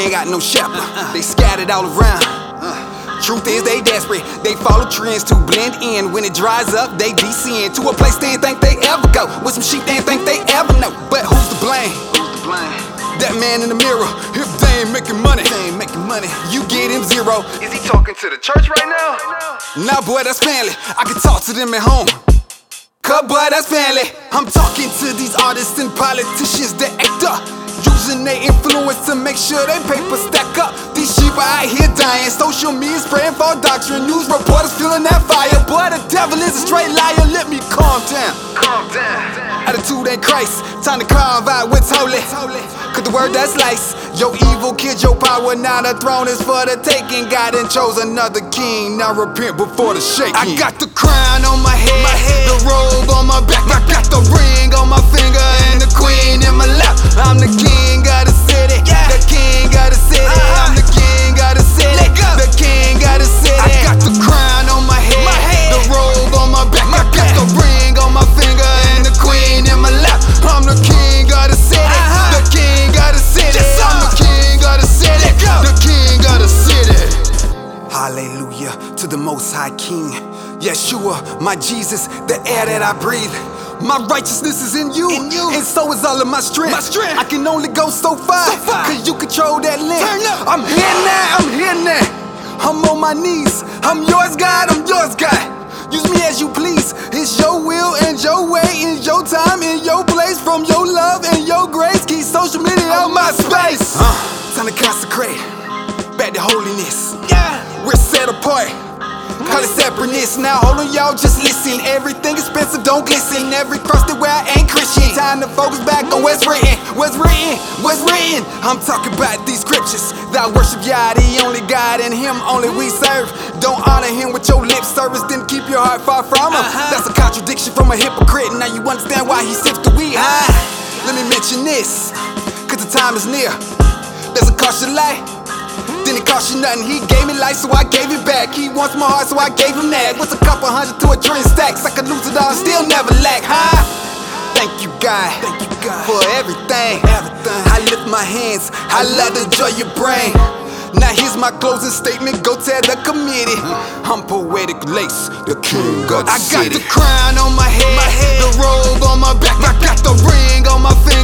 ain't got no shepherd. They scattered all around. Truth is, they desperate. They follow trends to blend in. When it dries up, they descend to a place they ain't think they ever go. With some sheep they ain't think they ever know. But who's to blame? That man in the mirror, if they ain't making money, they ain't making money. You get him zero. Is he talking to the church right now? Nah, boy, that's family. I can talk to them at home. Cuz, boy, that's family. I'm talking to these artists and politicians that act up. Using their influence to make sure they paper stack up. These sheep are out here dying. Social media spraying for doctrine. News reporters feeling that fire. Boy, the devil is a straight liar. Let me calm down. Calm down. Attitude ain't Christ. Time to carve out what's holy. Cause the word that's lice. Your evil kid, your power. Now the throne is for the taking. God and chose another king. Now repent before the shaking. I got the crown on my head, my head. the robe on my back. I got the ring on my Hallelujah to the Most High King. Yeshua, my Jesus, the air that I breathe. My righteousness is in you, and so is all of my strength. My strength. I can only go so far, So far. cause you control that up. I'm here now, I'm here now. I'm on my knees. I'm yours, God, I'm yours, God. Use me as you please. It's your will and your way, in your time, in your place, from your love and your grace. Keep social media out my space. Uh, time to consecrate, back to holiness. Yeah. Apart. Call it separateness. Now hold on, y'all, just listen. Everything expensive, don't glisten. Every cross that where I ain't Christian. Time to focus back on what's written. What's written? What's written? I'm talking about these scriptures. Thou worship Yah, the only God, and Him only we serve. Don't honor Him with your lip service, then keep your heart far from Him. That's a contradiction from a hypocrite. Now you understand why He sips the weed. Ah, let me mention this, cause the time is near. There's a caution light. Then it cost you nothing. He gave me life, so I gave it back. He wants my heart, so I gave him that. What's a couple hundred to a trillion stacks? I could lose it all and still never lack, huh? Thank you, God. Thank you, God, for everything. Everything. I lift my hands. I love the joy you bring. Now here's my closing statement. Go tell the committee. I'm poetic lace, the king of the I got the crown on my head, the robe on my back. I got the ring on my finger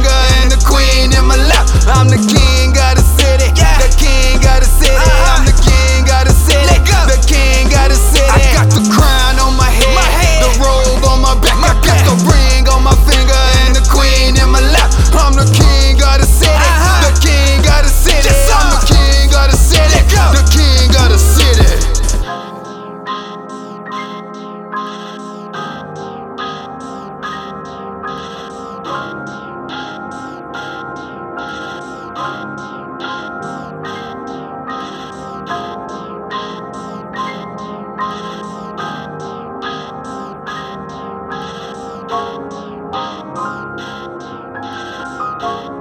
Oh.